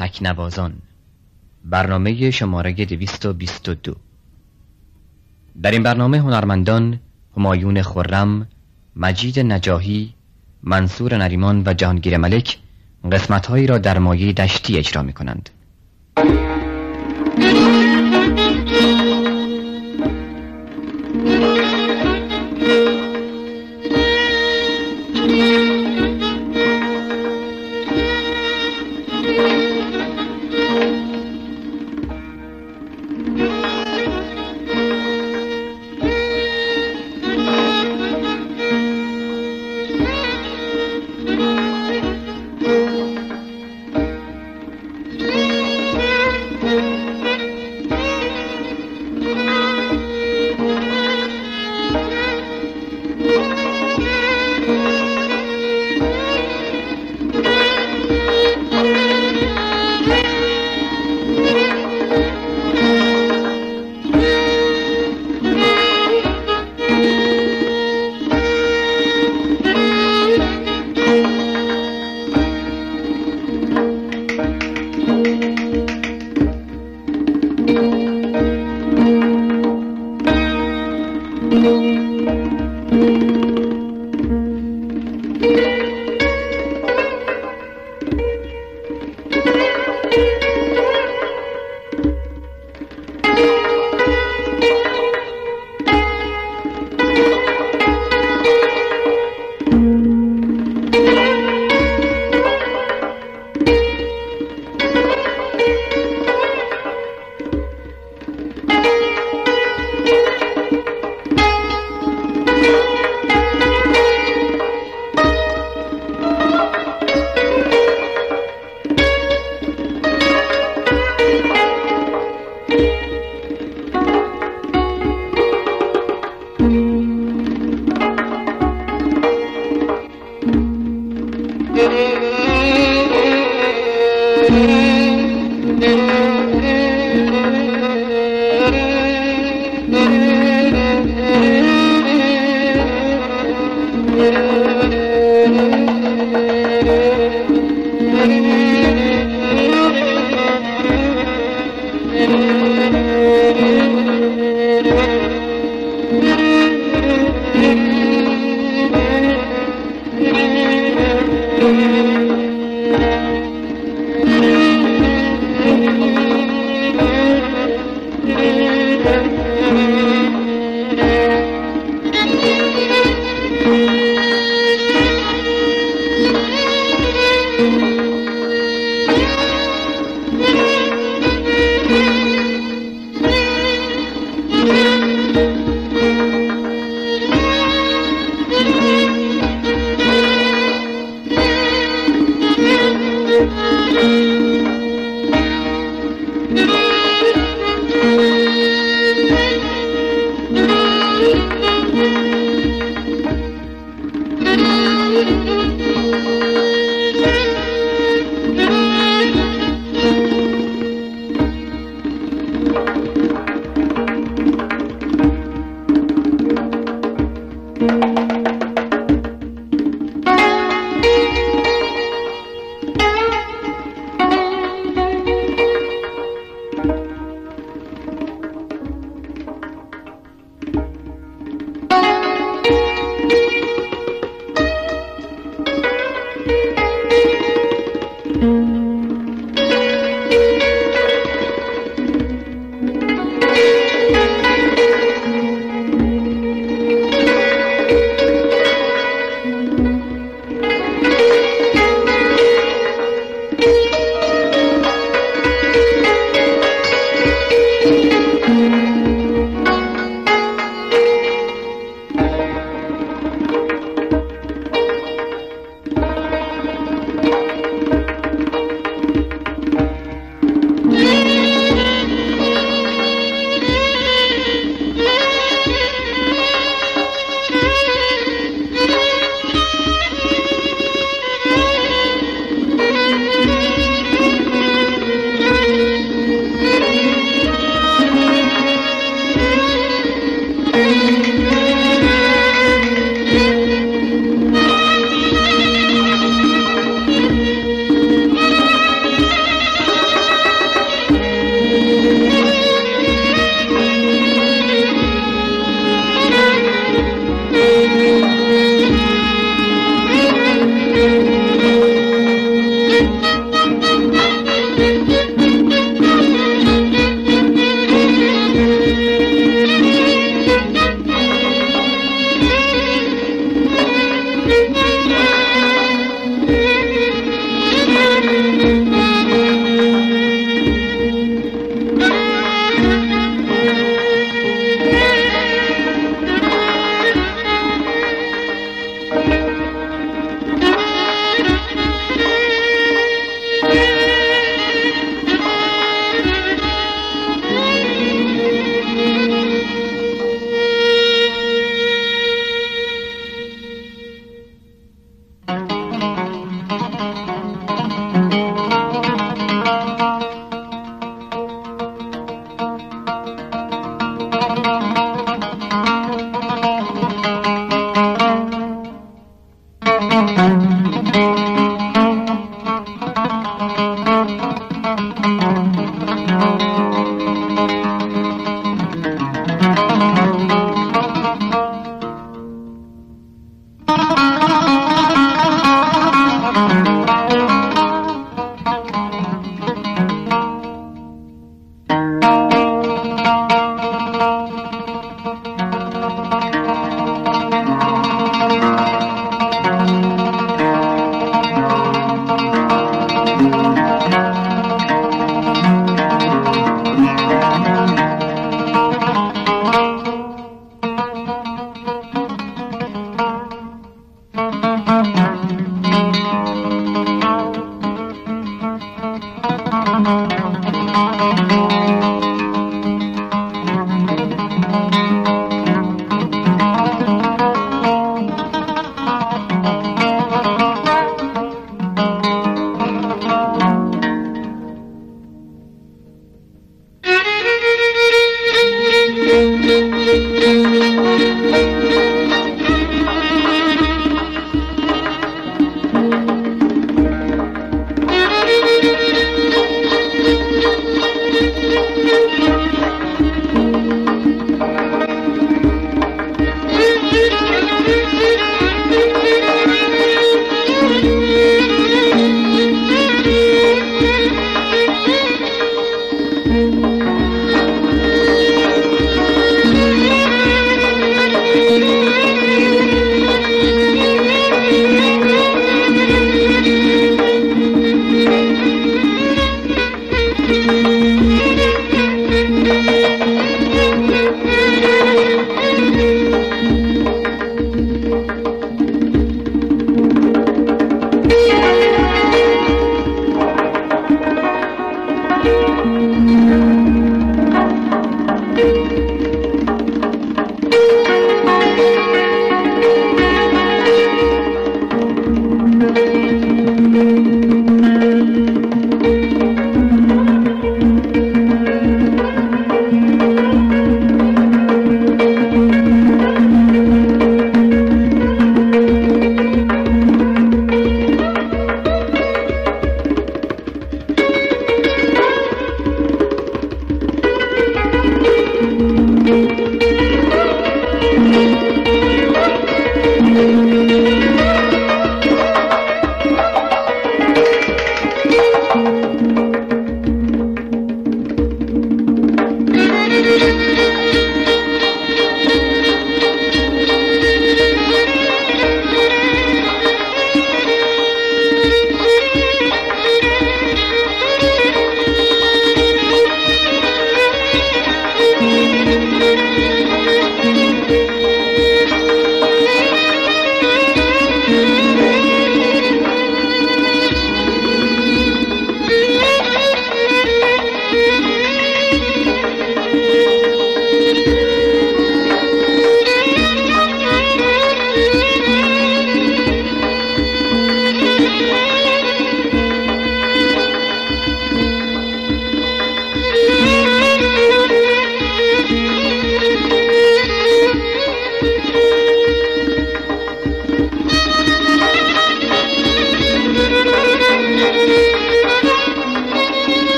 تکنوازان برنامه شماره 222 در این برنامه هنرمندان همایون خرم، مجید نجاهی، منصور نریمان و جهانگیر ملک قسمتهایی را در مایه دشتی اجرا می کنند.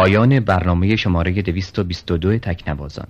پایان برنامه شماره 222 تکنوازان.